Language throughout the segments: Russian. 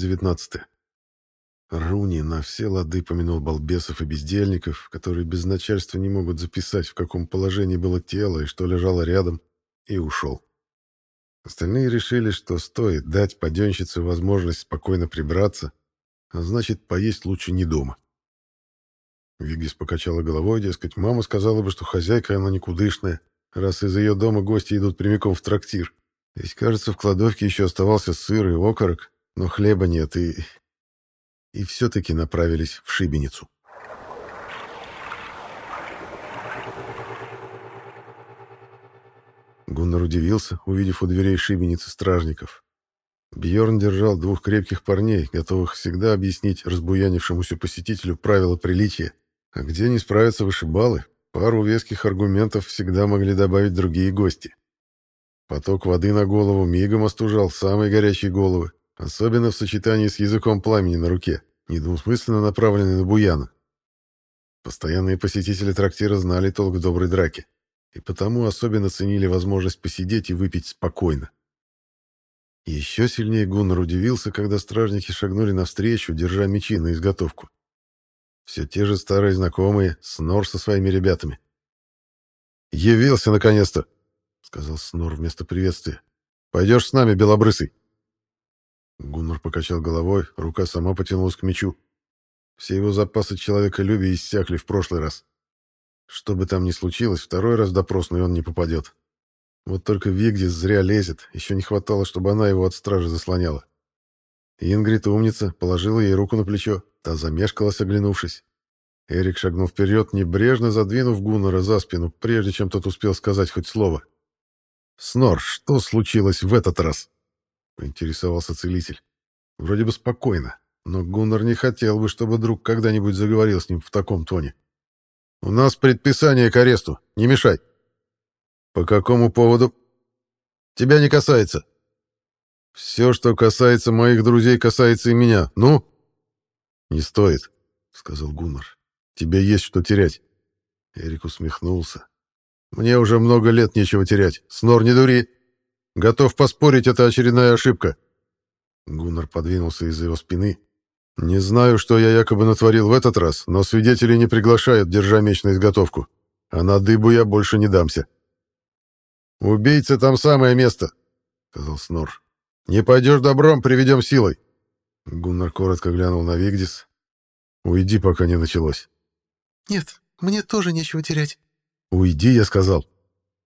XIX. Руни на все лады помянул балбесов и бездельников, которые без начальства не могут записать, в каком положении было тело и что лежало рядом, и ушел. Остальные решили, что стоит дать паденщице возможность спокойно прибраться, а значит, поесть лучше не дома. Вигдис покачала головой, дескать, мама сказала бы, что хозяйка она никудышная, раз из ее дома гости идут прямиком в трактир. Ведь, кажется, в кладовке еще оставался сыр и окорок, но хлеба нет, и... И все-таки направились в Шибеницу. Гуннар удивился, увидев у дверей шибеницы стражников. Бьорн держал двух крепких парней, готовых всегда объяснить разбуянившемуся посетителю правила приличия. А где не справятся вышибалы, пару веских аргументов всегда могли добавить другие гости. Поток воды на голову мигом остужал самые горячие головы, особенно в сочетании с языком пламени на руке, недвусмысленно направленный на Буяна. Постоянные посетители трактира знали толк в доброй драке, и потому особенно ценили возможность посидеть и выпить спокойно. Еще сильнее Гуннар удивился, когда стражники шагнули навстречу, держа мечи на изготовку. Все те же старые знакомые, Снор со своими ребятами. «Явился, наконец-то!» — сказал Снор вместо приветствия. «Пойдешь с нами, белобрысый?» Гуннар покачал головой, рука сама потянулась к мечу. Все его запасы человеколюбия иссякли в прошлый раз. Что бы там ни случилось, второй раз в допросную он не попадет. Вот только Вигдис зря лезет, еще не хватало, чтобы она его от стражи заслоняла. Ингрид умница, положила ей руку на плечо, та замешкалась, оглянувшись. Эрик шагнул вперед, небрежно задвинув Гуннера за спину, прежде чем тот успел сказать хоть слово. «Снор, что случилось в этот раз?» — поинтересовался целитель. Вроде бы спокойно, но Гуннар не хотел бы, чтобы друг когда-нибудь заговорил с ним в таком тоне. «У нас предписание к аресту. Не мешай». «По какому поводу?» «Тебя не касается». «Все, что касается моих друзей, касается и меня. Ну?» «Не стоит», — сказал Гуннар. «Тебе есть что терять». Эрик усмехнулся. Мне уже много лет нечего терять. Снор, не дури. Готов поспорить, это очередная ошибка. Гуннар подвинулся из-за его спины. Не знаю, что я якобы натворил в этот раз, но свидетели не приглашают, держа меч на изготовку. А на дыбу я больше не дамся. «Убийца там самое место», — сказал Снор. «Не пойдешь добром, приведем силой». Гуннар коротко глянул на Вигдис. «Уйди, пока не началось». «Нет, мне тоже нечего терять», «Уйди», — я сказал.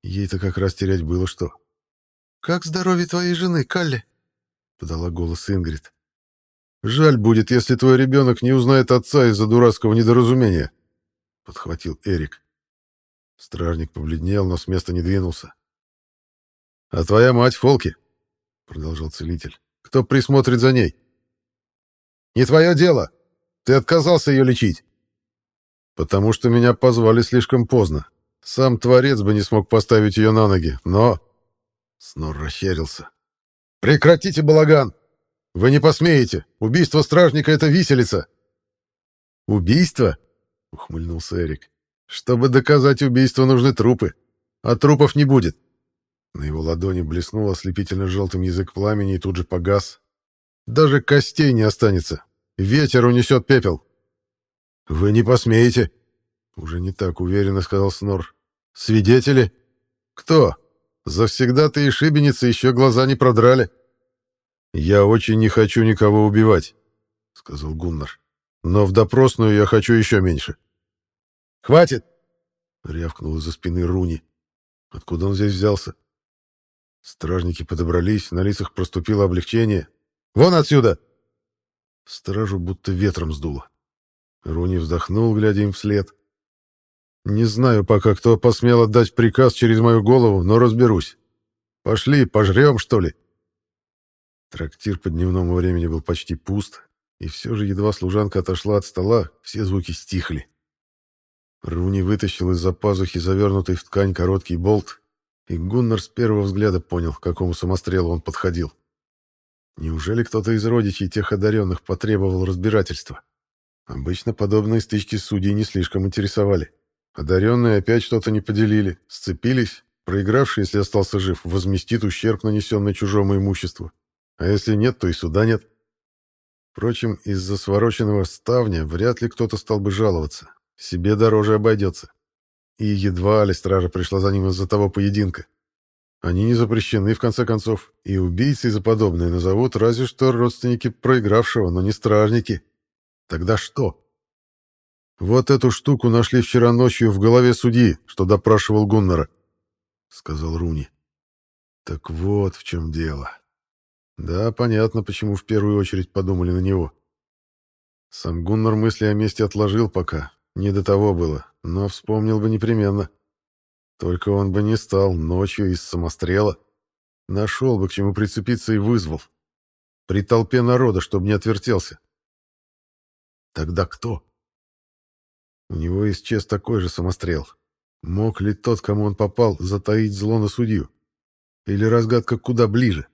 Ей-то как раз терять было что. «Как здоровье твоей жены, Калли?» — подала голос Ингрид. «Жаль будет, если твой ребенок не узнает отца из-за дурацкого недоразумения», — подхватил Эрик. Стражник побледнел, но с места не двинулся. «А твоя мать Фолки?» — продолжал целитель. «Кто присмотрит за ней?» «Не твое дело. Ты отказался ее лечить». «Потому что меня позвали слишком поздно. Сам Творец бы не смог поставить ее на ноги, но...» Снор расщерился. «Прекратите балаган! Вы не посмеете! Убийство стражника — это виселица!» «Убийство?» — ухмыльнулся Эрик. «Чтобы доказать убийство, нужны трупы, а трупов не будет». На его ладони блеснул ослепительно желтым язык пламени и тут же погас. «Даже костей не останется. Ветер унесет пепел». «Вы не посмеете!» Уже не так уверенно сказал Снор. Свидетели? Кто? Завсегда-то и шибеницы еще глаза не продрали. Я очень не хочу никого убивать, сказал Гуннар. Но в допросную я хочу еще меньше. Хватит! рявкнул из-за спины Руни. Откуда он здесь взялся? Стражники подобрались, на лицах проступило облегчение. «Вон отсюда!» Стражу будто ветром сдуло. Руни вздохнул, глядя им вслед. Не знаю пока, кто посмел отдать приказ через мою голову, но разберусь. Пошли, пожрем, что ли?» Трактир по дневному времени был почти пуст, и все же едва служанка отошла от стола, все звуки стихли. Руни вытащил из-за пазухи завернутый в ткань короткий болт, и Гуннар с первого взгляда понял, к какому самострелу он подходил. Неужели кто-то из родичей тех одаренных потребовал разбирательства? Обычно подобные стычки судей не слишком интересовали. Одаренные опять что-то не поделили, сцепились. Проигравший, если остался жив, возместит ущерб, нанесенный чужому имуществу. А если нет, то и суда нет. Впрочем, из-за свороченного ставня вряд ли кто-то стал бы жаловаться. Себе дороже обойдется. И едва ли стража пришла за ним из-за того поединка. Они не запрещены, в конце концов, и убийцей за подобное назовут разве что родственники проигравшего, но не стражники. Тогда что? Вот эту штуку нашли вчера ночью в голове судьи, что допрашивал Гуннера, — сказал Руни. Так вот в чем дело. Да, понятно, почему в первую очередь подумали на него. Сам Гуннар мысли о месте отложил пока, не до того было, но вспомнил бы непременно. Только он бы не стал ночью из самострела. Нашел бы к чему прицепиться и вызвал. При толпе народа, чтобы не отвертелся. Тогда кто? У него исчез такой же самострел. Мог ли тот, кому он попал, затаить зло на судью? Или разгадка куда ближе?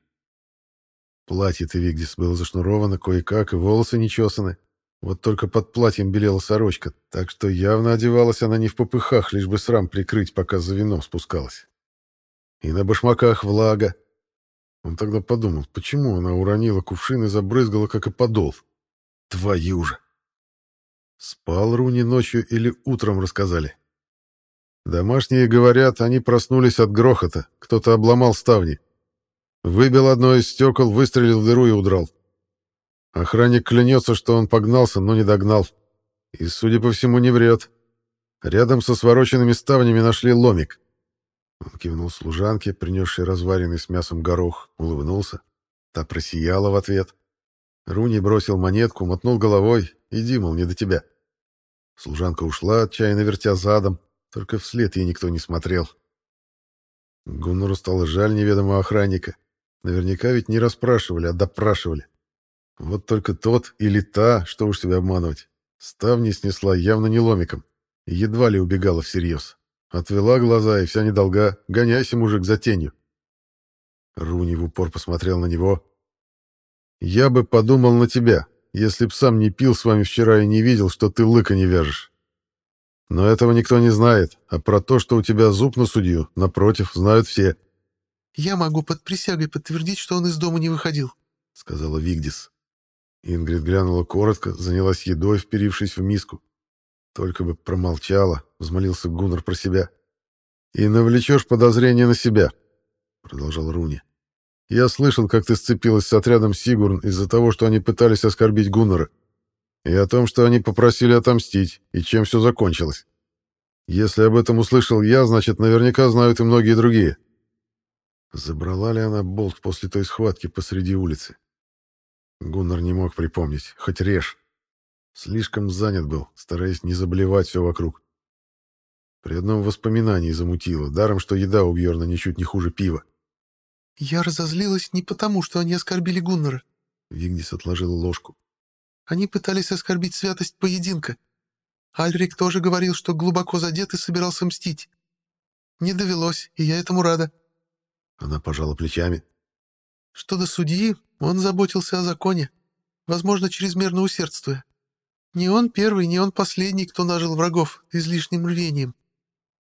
Платье-то Вигдис было зашнуровано кое-как, и волосы не чесаны. Вот только под платьем белела сорочка, так что явно одевалась она не в попыхах, лишь бы срам прикрыть, пока за вином спускалась. И на башмаках влага. Он тогда подумал, почему она уронила кувшин и забрызгала, как и подол. Твою же! Спал Руни ночью или утром рассказали? Домашние говорят, они проснулись от грохота, кто-то обломал ставни. Выбил одно из стекол, выстрелил в дыру и удрал. Охранник клянется, что он погнался, но не догнал. И, судя по всему, не врет. Рядом со свороченными ставнями нашли ломик. Он кивнул служанке, принесшей разваренный с мясом горох, улыбнулся. Та просияла в ответ. Руни бросил монетку, мотнул головой. «Иди, мол, не до тебя». Служанка ушла, отчаянно вертя задом, только вслед ей никто не смотрел. Гуннору стало жаль неведомого охранника. Наверняка ведь не расспрашивали, а допрашивали. Вот только тот или та, что уж себя обманывать, ставни снесла явно не ломиком, едва ли убегала всерьез. Отвела глаза, и вся недолга. Гоняйся, мужик, за тенью. Руни в упор посмотрел на него. «Я бы подумал на тебя, если б сам не пил с вами вчера и не видел, что ты лыка не вяжешь. Но этого никто не знает, а про то, что у тебя зуб на судью, напротив, знают все». «Я могу под присягой подтвердить, что он из дома не выходил», — сказала Вигдис. Ингрид глянула коротко, занялась едой, вперившись в миску. Только бы промолчала, взмолился Гуннар про себя. «И навлечешь подозрение на себя», — продолжал Руни. «Я слышал, как ты сцепилась с отрядом Сигурн из-за того, что они пытались оскорбить Гуннара, и о том, что они попросили отомстить, и чем все закончилось. Если об этом услышал я, значит, наверняка знают и многие другие». Забрала ли она болт после той схватки посреди улицы? Гуннар не мог припомнить, хоть режь. Слишком занят был, стараясь не заблевать все вокруг. При одном воспоминании замутило, даром, что еда у Бьорна ничуть не хуже пива. «Я разозлилась не потому, что они оскорбили Гуннара», — Вигдис отложила ложку. «Они пытались оскорбить святость поединка. Альрик тоже говорил, что глубоко задет и собирался мстить. Не довелось, и я этому рада». Она пожала плечами. «Что до судьи, он заботился о законе, возможно, чрезмерно усердствуя. Не он первый, не он последний, кто нажил врагов излишним рвением.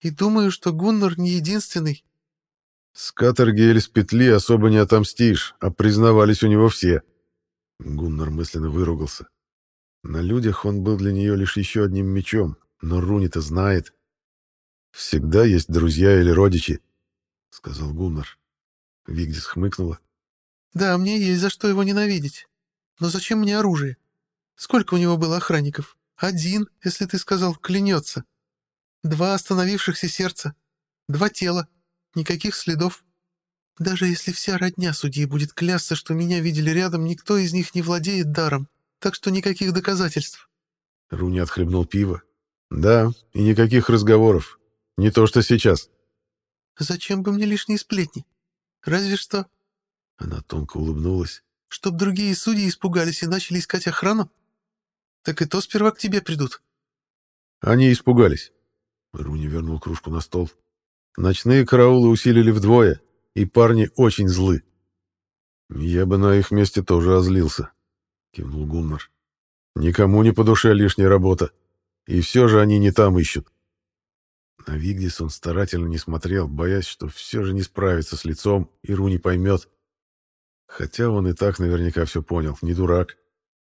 И думаю, что Гуннар не единственный. С каторги или с петли особо не отомстишь, а признавались у него все. Гуннар мысленно выругался. На людях он был для нее лишь еще одним мечом, но Руни-то знает. «Всегда есть друзья или родичи», — сказал Гуннар. Вигдис хмыкнула. Да, мне есть за что его ненавидеть. Но зачем мне оружие? Сколько у него было охранников? Один, если ты сказал, клянется. Два остановившихся сердца. Два тела. Никаких следов. Даже если вся родня судьи будет клясться, что меня видели рядом, никто из них не владеет даром, так что никаких доказательств. Руни отхлебнул пиво. Да, и никаких разговоров. Не то, что сейчас. Зачем бы мне лишние сплетни? Разве что она тонко улыбнулась. «Чтоб другие судьи испугались и начали искать охрану? Так и то сперва к тебе придут». Они испугались. Руни вернул кружку на стол. Ночные караулы усилили вдвое, и парни очень злы. «Я бы на их месте тоже озлился», — кивнул Гуннар. «Никому не по душе лишняя работа. И все же они не там ищут». На Вигдис он старательно не смотрел, боясь, что все же не справится с лицом, и Руни поймет. Хотя он и так наверняка все понял, не дурак.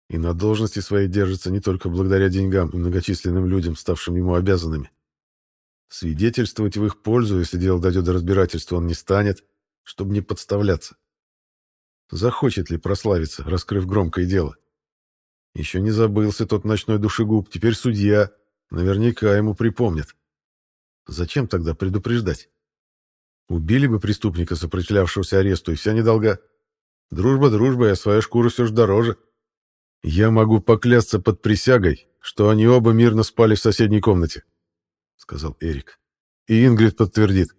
И на должности своей держится не только благодаря деньгам и многочисленным людям, ставшим ему обязанными. Свидетельствовать в их пользу, если дело дойдет до разбирательства, он не станет, чтобы не подставляться. Захочет ли прославиться, раскрыв громкое дело? Еще не забылся тот ночной душегуб, теперь судья. Наверняка ему припомнят. Зачем тогда предупреждать? Убили бы преступника, сопротивлявшегося аресту, и вся недолга. Дружба дружба, а своя шкура все же дороже. Я могу поклясться под присягой, что они оба мирно спали в соседней комнате, — сказал Эрик. И Ингрид подтвердит.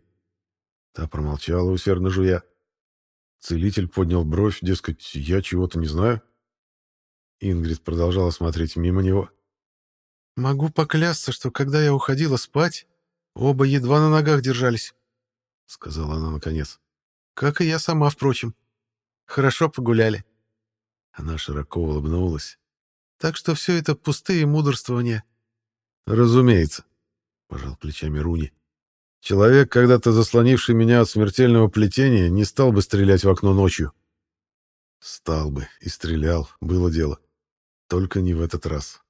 Та промолчала, усердно жуя. Целитель поднял бровь, дескать, я чего-то не знаю. Ингрид продолжала смотреть мимо него. «Могу поклясться, что когда я уходила спать, оба едва на ногах держались», — сказала она наконец. «Как и я сама, впрочем. Хорошо погуляли». Она широко улыбнулась. «Так что все это пустые мудрствования». «Разумеется», — пожал плечами Руни. «Человек, когда-то заслонивший меня от смертельного плетения, не стал бы стрелять в окно ночью». «Стал бы и стрелял, было дело. Только не в этот раз.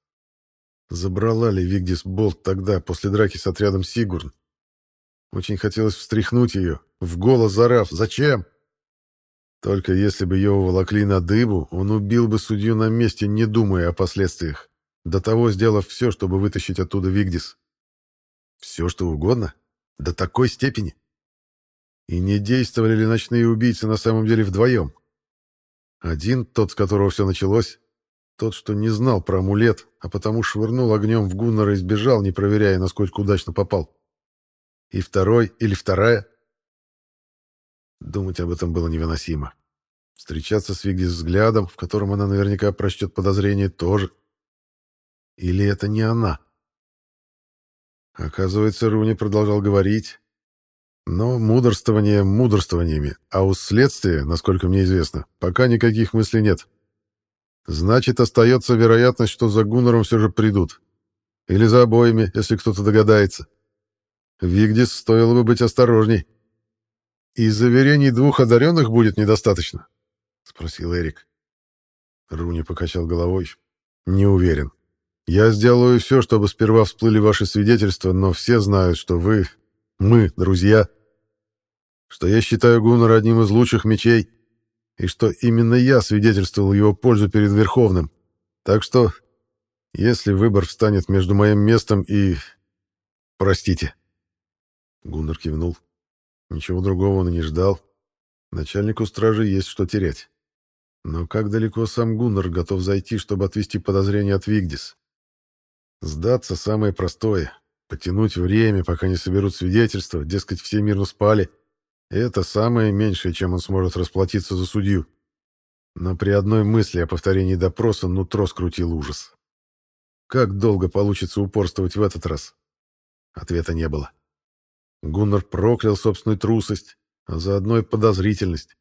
Забрала ли Вигдис болт тогда, после драки с отрядом Сигурн? Очень хотелось встряхнуть ее, в голос зарав. «Зачем?» Только если бы ее уволокли на дыбу, он убил бы судью на месте, не думая о последствиях, до того сделав все, чтобы вытащить оттуда Вигдис. Все, что угодно? До такой степени? И не действовали ли ночные убийцы на самом деле вдвоем? Один, тот, с которого все началось, тот, что не знал про амулет, а потому швырнул огнем в Гуннера и сбежал, не проверяя, насколько удачно попал. И второй или вторая. Думать об этом было невыносимо. Встречаться с Вигдис взглядом, в котором она наверняка прочтет подозрение, тоже. Или это не она? Оказывается, Руни продолжал говорить. Но мудрствование мудрствованиями, а у следствия, насколько мне известно, пока никаких мыслей нет. Значит, остается вероятность, что за Гуннером все же придут. Или за обоими, если кто-то догадается. Вигдис стоило бы быть осторожней. «И заверений двух одаренных будет недостаточно?» — спросил Эрик. Руни покачал головой. «Не уверен. Я сделаю все, чтобы сперва всплыли ваши свидетельства, но все знают, что вы, мы, друзья, что я считаю Гуннера одним из лучших мечей, и что именно я свидетельствовал его пользу перед Верховным. Так что, если выбор встанет между моим местом и... Простите. Гуннар кивнул. Ничего другого он и не ждал. Начальнику стражи есть что терять. Но как далеко сам Гуннар готов зайти, чтобы отвести подозрения от Вигдис? Сдаться самое простое. Потянуть время, пока не соберут свидетельства, дескать, все мирно спали — это самое меньшее, чем он сможет расплатиться за судью. Но при одной мысли о повторении допроса нутро скрутил ужас. Как долго получится упорствовать в этот раз? Ответа не было. Гуннар проклял собственную трусость, а заодно и подозрительность.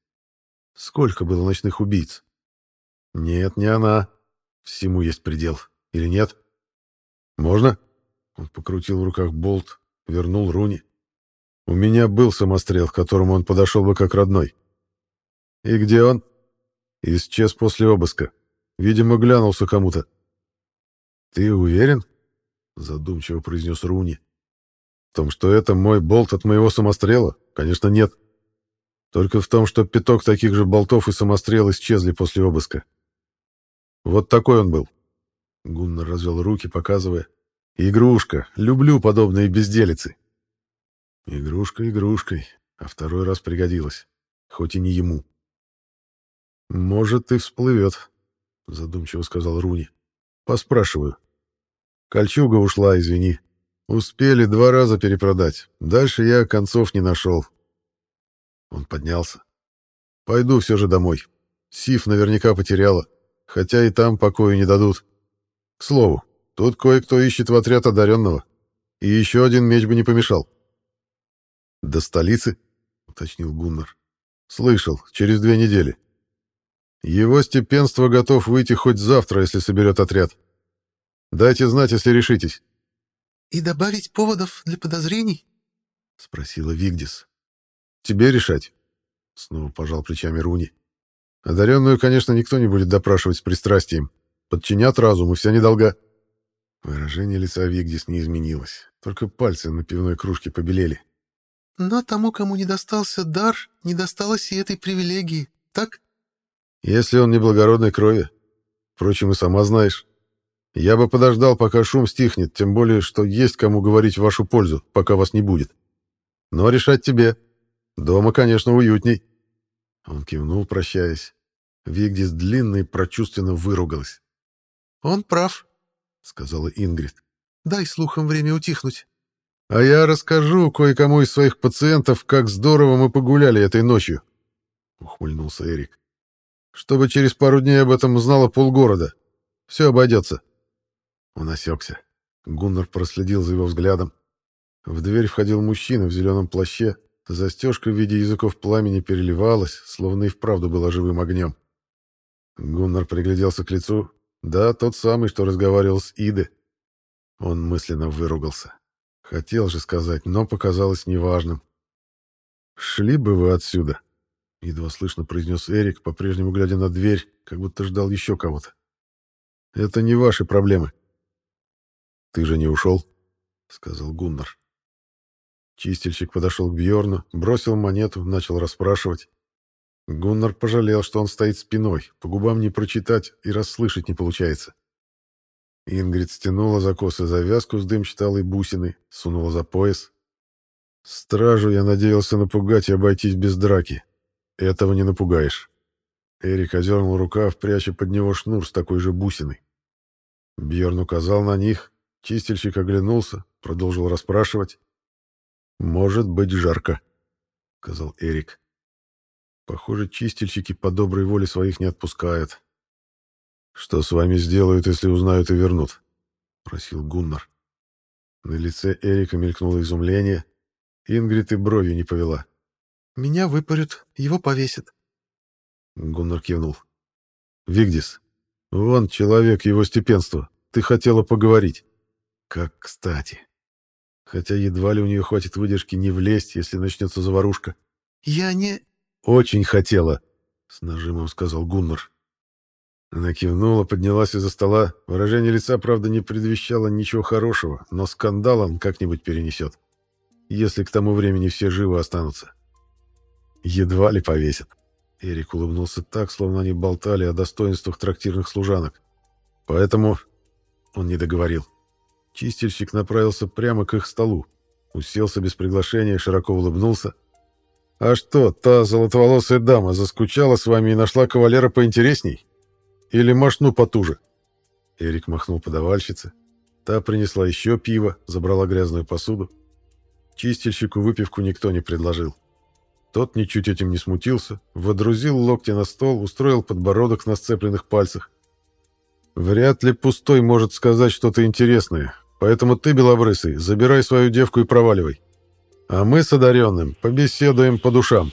Сколько было ночных убийц? Нет, не она. Всему есть предел. Или нет? Можно? Он покрутил в руках болт, вернул руни. У меня был самострел, к которому он подошел бы как родной. И где он? Исчез после обыска. Видимо, глянулся кому-то. Ты уверен? Задумчиво произнес Руни. В том, что это мой болт от моего самострела? Конечно, нет. Только в том, что пяток таких же болтов и самострел исчезли после обыска. Вот такой он был. Гуннар развел руки, показывая. Игрушка. Люблю подобные безделицы. Игрушка игрушкой, а второй раз пригодилась, хоть и не ему. «Может, и всплывет», — задумчиво сказал Руни. «Поспрашиваю. Кольчуга ушла, извини. Успели два раза перепродать. Дальше я концов не нашел». Он поднялся. «Пойду все же домой. Сиф наверняка потеряла, хотя и там покою не дадут. К слову, тут кое-кто ищет в отряд одаренного, и еще один меч бы не помешал». «До столицы?» — уточнил Гуннар. «Слышал, через две недели. Его степенство готов выйти хоть завтра, если соберет отряд. Дайте знать, если решитесь». «И добавить поводов для подозрений?» — спросила Вигдис. «Тебе решать», — снова пожал плечами Руни. «Одаренную, конечно, никто не будет допрашивать с пристрастием. Подчинят разум, и вся недолга. Выражение лица Вигдис не изменилось, только пальцы на пивной кружке побелели. Но тому, кому не достался дар, не досталось и этой привилегии, так? Если он не благородной крови. Впрочем, и сама знаешь. Я бы подождал, пока шум стихнет, тем более, что есть кому говорить в вашу пользу, пока вас не будет. Но решать тебе. Дома, конечно, уютней. Он кивнул, прощаясь. Вигдис длинно и прочувственно выругалась. «Он прав», — сказала Ингрид. «Дай слухам время утихнуть». А я расскажу кое-кому из своих пациентов, как здорово мы погуляли этой ночью, ухмыльнулся Эрик. Чтобы через пару дней об этом узнало полгорода. Все обойдется. Он осекся. Гуннар проследил за его взглядом. В дверь входил мужчина в зеленом плаще. Застежка в виде языков пламени переливалась, словно и вправду была живым огнем. Гуннар пригляделся к лицу. Да, тот самый, что разговаривал с Иды. Он мысленно выругался. Хотел же сказать, но показалось неважным. «Шли бы вы отсюда», — едва слышно произнес Эрик, по-прежнему глядя на дверь, как будто ждал еще кого-то. «Это не ваши проблемы». «Ты же не ушел», — сказал Гуннар. Чистильщик подошел к Бьорну, бросил монету, начал расспрашивать. Гуннар пожалел, что он стоит спиной, по губам не прочитать и расслышать не получается. Ингрид стянула за косы завязку с дымчатой бусины, сунула за пояс. Стражу я надеялся напугать и обойтись без драки. Этого не напугаешь. Эрик озернул рукав, пряча под него шнур с такой же бусиной. Бьерн указал на них, чистильщик оглянулся, продолжил расспрашивать. «Может быть жарко», — сказал Эрик. «Похоже, чистильщики по доброй воле своих не отпускают. «Что с вами сделают, если узнают и вернут?» — просил Гуннар. На лице Эрика мелькнуло изумление. Ингрид и бровью не повела. «Меня выпарют, его повесят». Гуннар кивнул. «Вигдис, вон человек его степенства. Ты хотела поговорить». «Как кстати. Хотя едва ли у нее хватит выдержки не влезть, если начнется заварушка». «Я не...» «Очень хотела», — с нажимом сказал Гуннар. Она кивнула, поднялась из-за стола. Выражение лица, правда, не предвещало ничего хорошего, но скандал он как-нибудь перенесет. Если к тому времени все живы останутся. Едва ли повесят. Эрик улыбнулся так, словно они болтали о достоинствах трактирных служанок. Поэтому он не договорил. Чистильщик направился прямо к их столу. Уселся без приглашения, широко улыбнулся. «А что, та золотоволосая дама заскучала с вами и нашла кавалера поинтересней?» Или машну потуже?» Эрик махнул подавальщице. Та принесла еще пиво, забрала грязную посуду. Чистильщику выпивку никто не предложил. Тот ничуть этим не смутился, водрузил локти на стол, устроил подбородок на сцепленных пальцах. «Вряд ли пустой может сказать что-то интересное, поэтому ты, белобрысый, забирай свою девку и проваливай. А мы с одаренным побеседуем по душам».